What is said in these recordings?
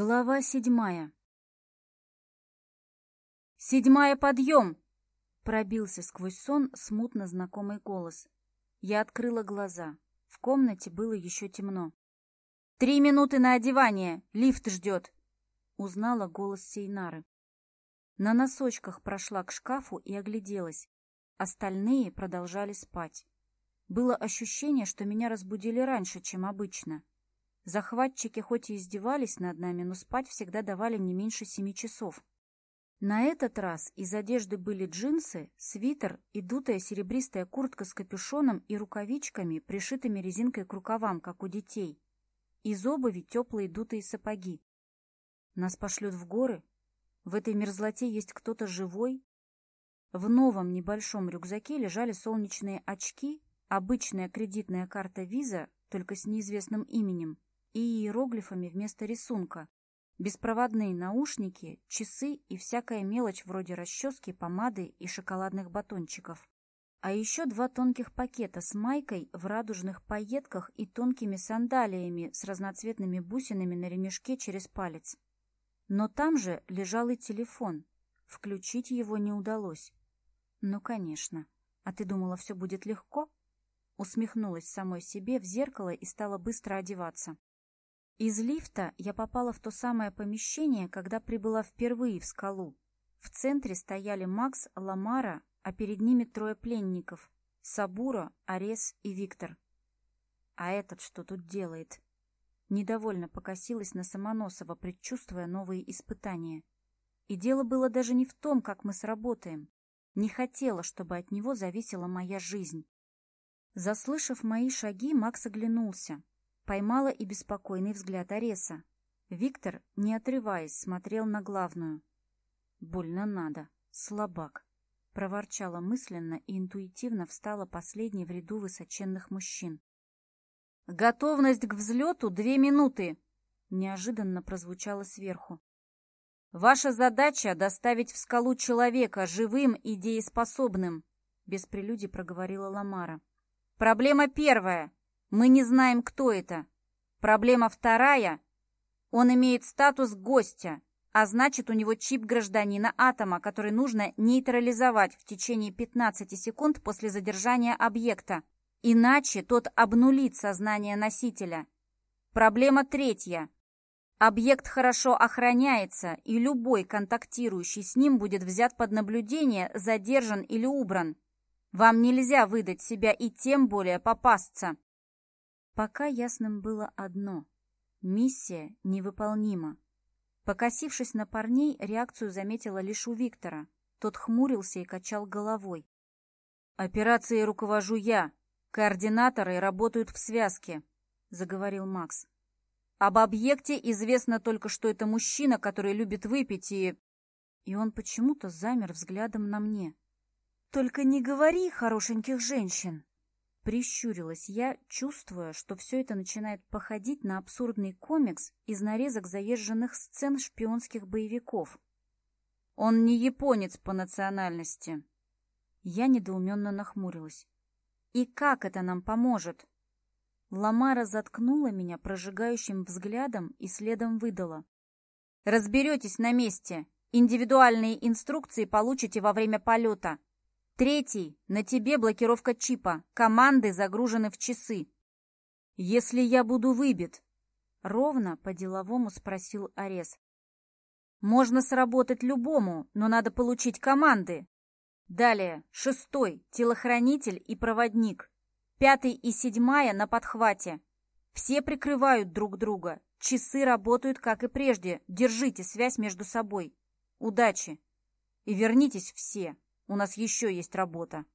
Глава седьмая «Седьмая, подъем!» Пробился сквозь сон смутно знакомый голос. Я открыла глаза. В комнате было еще темно. «Три минуты на одевание! Лифт ждет!» Узнала голос Сейнары. На носочках прошла к шкафу и огляделась. Остальные продолжали спать. Было ощущение, что меня разбудили раньше, чем обычно. — Захватчики хоть и издевались над нами, но спать всегда давали не меньше семи часов. На этот раз из одежды были джинсы, свитер и дутая серебристая куртка с капюшоном и рукавичками, пришитыми резинкой к рукавам, как у детей. Из обуви теплые дутые сапоги. Нас пошлют в горы? В этой мерзлоте есть кто-то живой? В новом небольшом рюкзаке лежали солнечные очки, обычная кредитная карта виза, только с неизвестным именем, и иероглифами вместо рисунка, беспроводные наушники, часы и всякая мелочь вроде расчески, помады и шоколадных батончиков. А еще два тонких пакета с майкой в радужных пайетках и тонкими сандалиями с разноцветными бусинами на ремешке через палец. Но там же лежал и телефон. Включить его не удалось. Ну, конечно. А ты думала, все будет легко? Усмехнулась самой себе в зеркало и стала быстро одеваться. Из лифта я попала в то самое помещение, когда прибыла впервые в скалу. В центре стояли Макс, Ламара, а перед ними трое пленников — Сабура, Арес и Виктор. А этот что тут делает? Недовольно покосилась на Самоносова, предчувствуя новые испытания. И дело было даже не в том, как мы сработаем. Не хотела, чтобы от него зависела моя жизнь. Заслышав мои шаги, Макс оглянулся, Поймала и беспокойный взгляд Ареса. Виктор, не отрываясь, смотрел на главную. «Больно надо. Слабак». Проворчала мысленно и интуитивно встала последней в ряду высоченных мужчин. «Готовность к взлету две минуты!» Неожиданно прозвучало сверху. «Ваша задача — доставить в скалу человека живым и дееспособным!» Без прелюдии проговорила Ламара. «Проблема первая мы не знаем, кто это. Проблема вторая. Он имеет статус гостя, а значит, у него чип гражданина атома, который нужно нейтрализовать в течение 15 секунд после задержания объекта, иначе тот обнулит сознание носителя. Проблема третья. Объект хорошо охраняется, и любой контактирующий с ним будет взят под наблюдение, задержан или убран. Вам нельзя выдать себя и тем более попасться. Пока ясным было одно – миссия невыполнима. Покосившись на парней, реакцию заметила лишь у Виктора. Тот хмурился и качал головой. Операции руковожу я. Координаторы работают в связке», – заговорил Макс. «Об объекте известно только, что это мужчина, который любит выпить и...» И он почему-то замер взглядом на мне. «Только не говори хорошеньких женщин!» Прищурилась я, чувствуя, что все это начинает походить на абсурдный комикс из нарезок заезженных сцен шпионских боевиков. «Он не японец по национальности!» Я недоуменно нахмурилась. «И как это нам поможет?» Ламара заткнула меня прожигающим взглядом и следом выдала. «Разберетесь на месте! Индивидуальные инструкции получите во время полета. Третий. На тебе блокировка чипа. Команды загружены в часы. Если я буду выбит? Ровно по-деловому спросил Арес. Можно сработать любому, но надо получить команды. Далее. Шестой. Телохранитель и проводник. Пятый и седьмая на подхвате. Все прикрывают друг друга. Часы работают, как и прежде. Держите связь между собой. Удачи. И вернитесь все. У нас еще есть работа.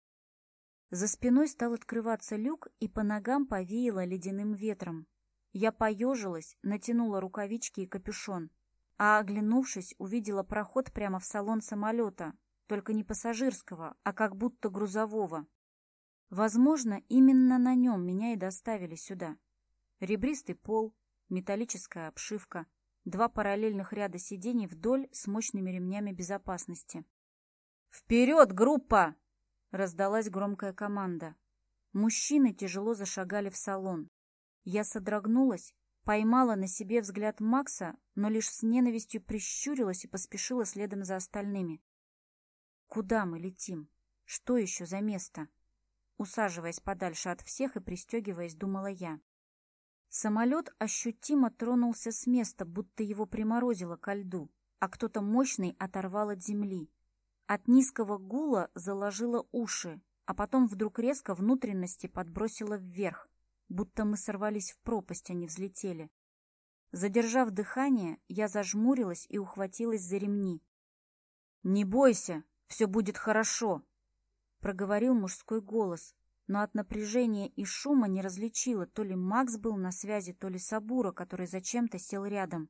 За спиной стал открываться люк, и по ногам повеяло ледяным ветром. Я поежилась, натянула рукавички и капюшон. А оглянувшись, увидела проход прямо в салон самолета, только не пассажирского, а как будто грузового. Возможно, именно на нем меня и доставили сюда. Ребристый пол, металлическая обшивка, два параллельных ряда сидений вдоль с мощными ремнями безопасности. «Вперед, группа!» — раздалась громкая команда. Мужчины тяжело зашагали в салон. Я содрогнулась, поймала на себе взгляд Макса, но лишь с ненавистью прищурилась и поспешила следом за остальными. «Куда мы летим? Что еще за место?» Усаживаясь подальше от всех и пристегиваясь, думала я. Самолет ощутимо тронулся с места, будто его приморозило ко льду, а кто-то мощный оторвал от земли. От низкого гула заложило уши, а потом вдруг резко внутренности подбросило вверх, будто мы сорвались в пропасть, а не взлетели. Задержав дыхание, я зажмурилась и ухватилась за ремни. «Не бойся, все будет хорошо!» — проговорил мужской голос, но от напряжения и шума не различила, то ли Макс был на связи, то ли Сабура, который зачем-то сел рядом.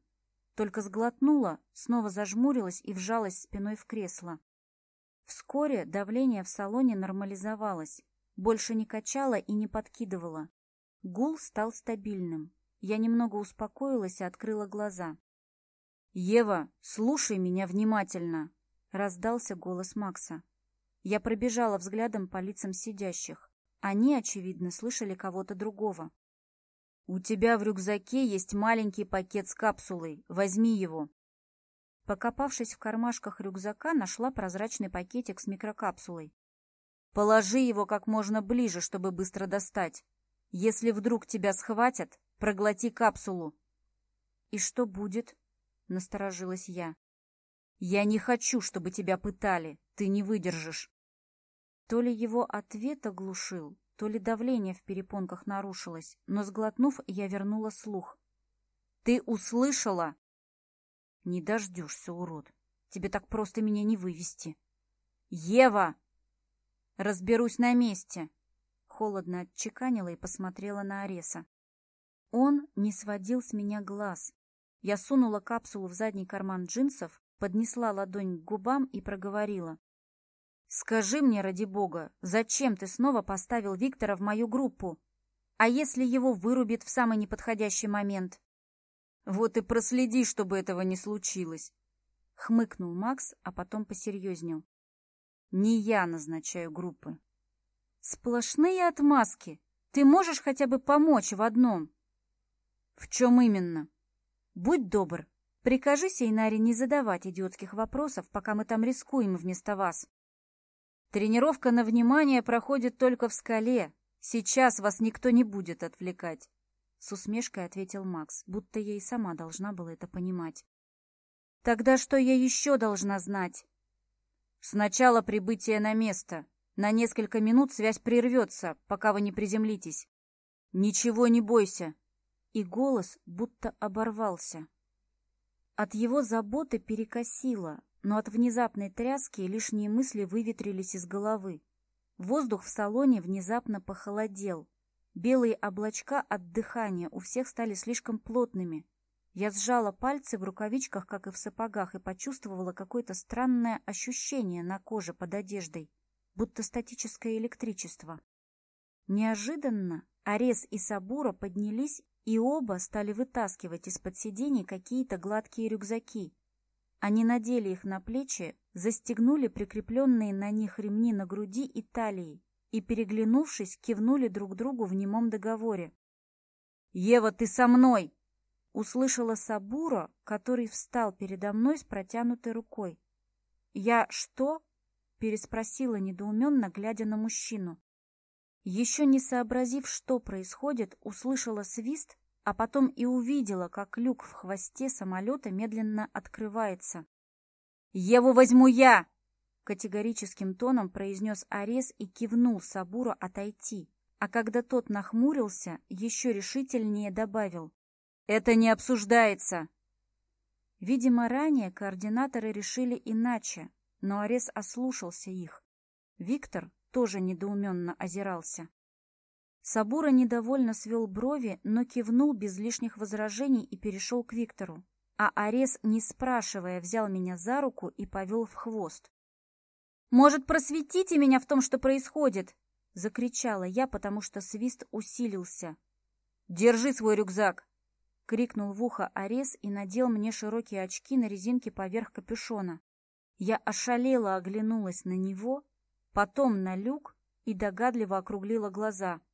Только сглотнула, снова зажмурилась и вжалась спиной в кресло. Вскоре давление в салоне нормализовалось, больше не качало и не подкидывало. Гул стал стабильным. Я немного успокоилась и открыла глаза. «Ева, слушай меня внимательно!» — раздался голос Макса. Я пробежала взглядом по лицам сидящих. Они, очевидно, слышали кого-то другого. «У тебя в рюкзаке есть маленький пакет с капсулой. Возьми его» покопавшись в кармашках рюкзака, нашла прозрачный пакетик с микрокапсулой. «Положи его как можно ближе, чтобы быстро достать. Если вдруг тебя схватят, проглоти капсулу». «И что будет?» — насторожилась я. «Я не хочу, чтобы тебя пытали. Ты не выдержишь». То ли его ответ оглушил, то ли давление в перепонках нарушилось, но, сглотнув, я вернула слух. «Ты услышала?» Не дождешься, урод. Тебе так просто меня не вывести. Ева! Разберусь на месте. Холодно отчеканила и посмотрела на Ареса. Он не сводил с меня глаз. Я сунула капсулу в задний карман джинсов, поднесла ладонь к губам и проговорила. «Скажи мне, ради бога, зачем ты снова поставил Виктора в мою группу? А если его вырубит в самый неподходящий момент?» Вот и проследи, чтобы этого не случилось. Хмыкнул Макс, а потом посерьезнел. Не я назначаю группы. Сплошные отмазки. Ты можешь хотя бы помочь в одном? В чем именно? Будь добр. Прикажи Сейнаре не задавать идиотских вопросов, пока мы там рискуем вместо вас. Тренировка на внимание проходит только в скале. Сейчас вас никто не будет отвлекать. С усмешкой ответил Макс, будто я и сама должна была это понимать. «Тогда что я еще должна знать?» «Сначала прибытие на место. На несколько минут связь прервется, пока вы не приземлитесь. Ничего не бойся!» И голос будто оборвался. От его заботы перекосило, но от внезапной тряски лишние мысли выветрились из головы. Воздух в салоне внезапно похолодел, Белые облачка от дыхания у всех стали слишком плотными. Я сжала пальцы в рукавичках, как и в сапогах, и почувствовала какое-то странное ощущение на коже под одеждой, будто статическое электричество. Неожиданно Арес и Сабура поднялись и оба стали вытаскивать из-под сидений какие-то гладкие рюкзаки. Они надели их на плечи, застегнули прикрепленные на них ремни на груди и талии и, переглянувшись, кивнули друг другу в немом договоре. «Ева, ты со мной!» — услышала Сабура, который встал передо мной с протянутой рукой. «Я что?» — переспросила недоуменно, глядя на мужчину. Еще не сообразив, что происходит, услышала свист, а потом и увидела, как люк в хвосте самолета медленно открывается. «Еву возьму я!» категорическим тоном произнес Арес и кивнул Сабура отойти, а когда тот нахмурился, еще решительнее добавил. «Это не обсуждается!» Видимо, ранее координаторы решили иначе, но Арес ослушался их. Виктор тоже недоуменно озирался. Сабура недовольно свел брови, но кивнул без лишних возражений и перешел к Виктору. А Арес, не спрашивая, взял меня за руку и повел в хвост. «Может, просветите меня в том, что происходит?» — закричала я, потому что свист усилился. «Держи свой рюкзак!» — крикнул в ухо Арес и надел мне широкие очки на резинке поверх капюшона. Я ошалела оглянулась на него, потом на люк и догадливо округлила глаза —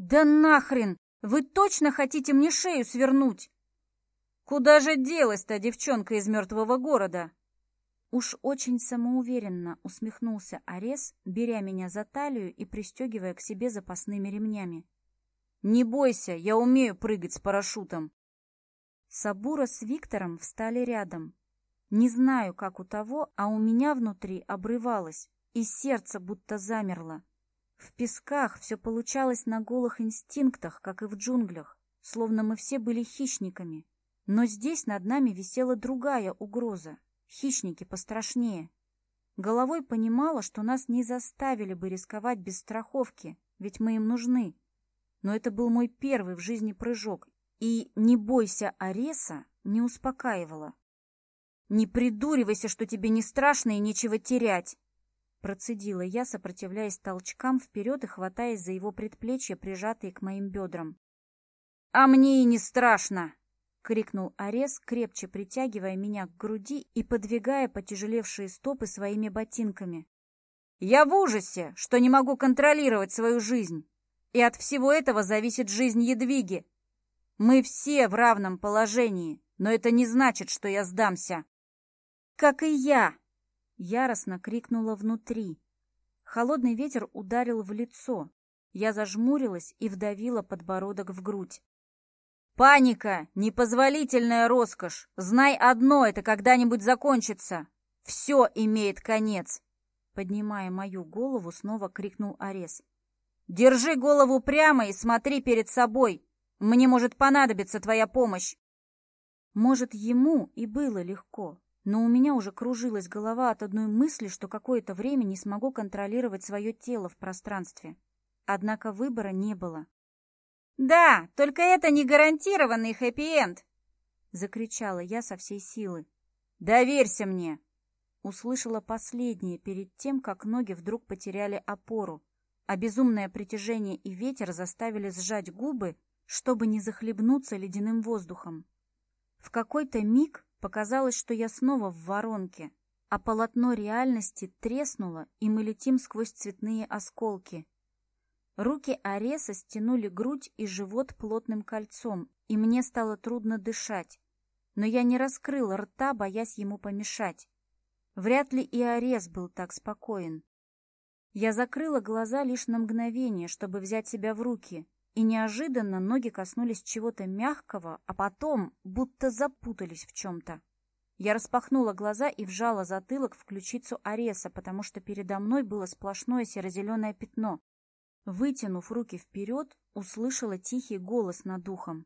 «Да нахрен! Вы точно хотите мне шею свернуть? Куда же делась та девчонка из мертвого города? Уж очень самоуверенно усмехнулся Арес, беря меня за талию и пристегивая к себе запасными ремнями. «Не бойся, я умею прыгать с парашютом!» Сабура с Виктором встали рядом. Не знаю, как у того, а у меня внутри обрывалось, и сердце будто замерло. В песках все получалось на голых инстинктах, как и в джунглях, словно мы все были хищниками. Но здесь над нами висела другая угроза, Хищники пострашнее. Головой понимала, что нас не заставили бы рисковать без страховки, ведь мы им нужны. Но это был мой первый в жизни прыжок, и «не бойся Ареса» не успокаивала. «Не придуривайся, что тебе не страшно и нечего терять!» Процедила я, сопротивляясь толчкам вперед и хватаясь за его предплечья, прижатые к моим бедрам. «А мне и не страшно!» крикнул Арес, крепче притягивая меня к груди и подвигая потяжелевшие стопы своими ботинками. «Я в ужасе, что не могу контролировать свою жизнь, и от всего этого зависит жизнь Едвиги. Мы все в равном положении, но это не значит, что я сдамся». «Как и я!» — яростно крикнула внутри. Холодный ветер ударил в лицо. Я зажмурилась и вдавила подбородок в грудь. Паника, непозволительная роскошь. Знай одно, это когда-нибудь закончится. Все имеет конец. Поднимая мою голову, снова крикнул Арес. Держи голову прямо и смотри перед собой. Мне может понадобиться твоя помощь. Может, ему и было легко, но у меня уже кружилась голова от одной мысли, что какое-то время не смогу контролировать свое тело в пространстве. Однако выбора не было. Да, только это не гарантированный хэппи-энд!» Закричала я со всей силы. «Доверься мне!» Услышала последнее перед тем, как ноги вдруг потеряли опору, а безумное притяжение и ветер заставили сжать губы, чтобы не захлебнуться ледяным воздухом. В какой-то миг показалось, что я снова в воронке, а полотно реальности треснуло, и мы летим сквозь цветные осколки — Руки Ареса стянули грудь и живот плотным кольцом, и мне стало трудно дышать. Но я не раскрыл рта, боясь ему помешать. Вряд ли и Арес был так спокоен. Я закрыла глаза лишь на мгновение, чтобы взять себя в руки, и неожиданно ноги коснулись чего-то мягкого, а потом будто запутались в чем-то. Я распахнула глаза и вжала затылок в ключицу Ареса, потому что передо мной было сплошное серо-зеленое пятно, Вытянув руки вперед, услышала тихий голос над ухом.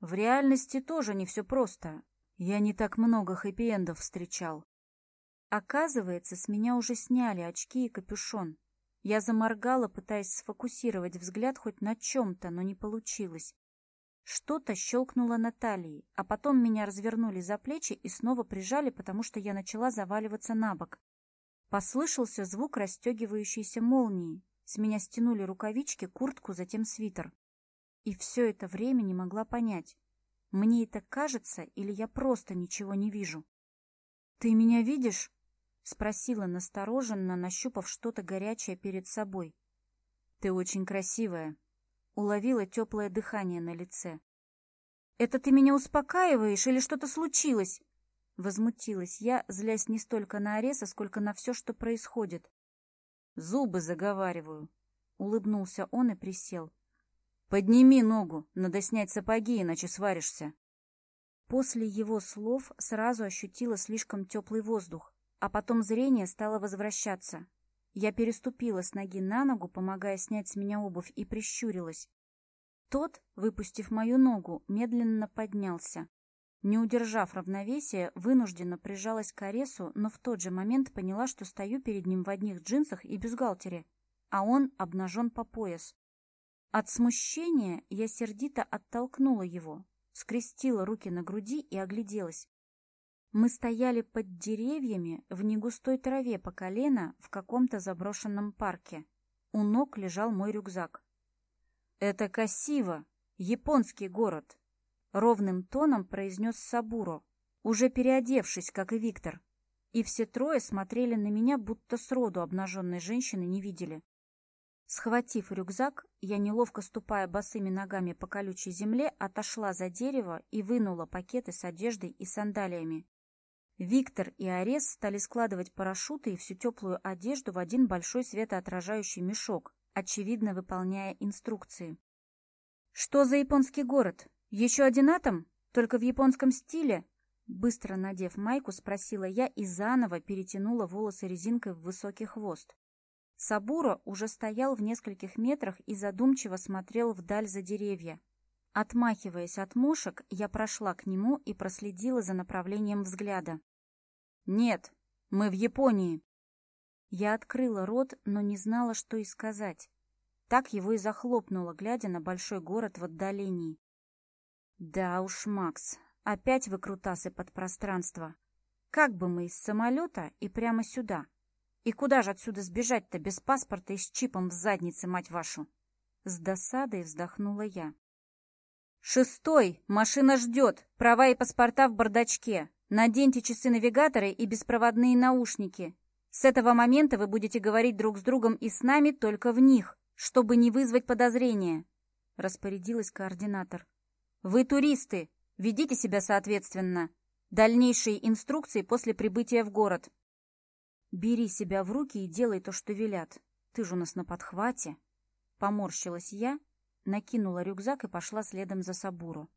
В реальности тоже не все просто. Я не так много хэппи-эндов встречал. Оказывается, с меня уже сняли очки и капюшон. Я заморгала, пытаясь сфокусировать взгляд хоть на чем-то, но не получилось. Что-то щелкнуло на талии, а потом меня развернули за плечи и снова прижали, потому что я начала заваливаться на бок. Послышался звук расстегивающейся молнии, с меня стянули рукавички, куртку, затем свитер. И все это время не могла понять, мне это кажется или я просто ничего не вижу. «Ты меня видишь?» — спросила настороженно, нащупав что-то горячее перед собой. «Ты очень красивая», — уловила теплое дыхание на лице. «Это ты меня успокаиваешь или что-то случилось?» Возмутилась я, злясь не столько на Ареса, сколько на все, что происходит. Зубы заговариваю. Улыбнулся он и присел. «Подними ногу, надо снять сапоги, иначе сваришься». После его слов сразу ощутила слишком теплый воздух, а потом зрение стало возвращаться. Я переступила с ноги на ногу, помогая снять с меня обувь, и прищурилась. Тот, выпустив мою ногу, медленно поднялся. Не удержав равновесия, вынужденно прижалась к Аресу, но в тот же момент поняла, что стою перед ним в одних джинсах и бюстгальтере, а он обнажен по пояс. От смущения я сердито оттолкнула его, скрестила руки на груди и огляделась. Мы стояли под деревьями в негустой траве по колено в каком-то заброшенном парке. У ног лежал мой рюкзак. «Это Касива, японский город», ровным тоном произнес Сабуро, уже переодевшись, как и Виктор. И все трое смотрели на меня, будто сроду обнаженной женщины не видели. Схватив рюкзак, я, неловко ступая босыми ногами по колючей земле, отошла за дерево и вынула пакеты с одеждой и сандалиями. Виктор и Арес стали складывать парашюты и всю теплую одежду в один большой светоотражающий мешок, очевидно выполняя инструкции. «Что за японский город?» Еще один атом? Только в японском стиле?» Быстро надев майку, спросила я и заново перетянула волосы резинкой в высокий хвост. Сабура уже стоял в нескольких метрах и задумчиво смотрел вдаль за деревья. Отмахиваясь от мушек, я прошла к нему и проследила за направлением взгляда. «Нет, мы в Японии!» Я открыла рот, но не знала, что и сказать. Так его и захлопнула, глядя на большой город в отдалении. Да уж, Макс, опять выкрутасы под пространство. Как бы мы из самолета и прямо сюда? И куда же отсюда сбежать-то без паспорта и с чипом в заднице, мать вашу? С досадой вздохнула я. «Шестой! Машина ждет! Права и паспорта в бардачке! Наденьте часы-навигаторы и беспроводные наушники! С этого момента вы будете говорить друг с другом и с нами только в них, чтобы не вызвать подозрения!» Распорядилась координатор. Вы туристы. Ведите себя соответственно. Дальнейшие инструкции после прибытия в город. Бери себя в руки и делай то, что велят. Ты же у нас на подхвате. Поморщилась я, накинула рюкзак и пошла следом за Сабуру.